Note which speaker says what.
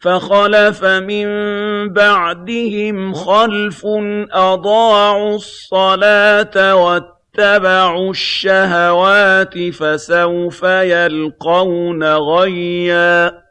Speaker 1: فَخَلَفَ مِن بَعْدِهِمْ خَلْفٌ أَضَاعُوا الصَّلَاةَ وَاتَّبَعُوا الشَّهَوَاتِ ۖ فَسَوْفَ يَلْقَوْنَ غَيًّا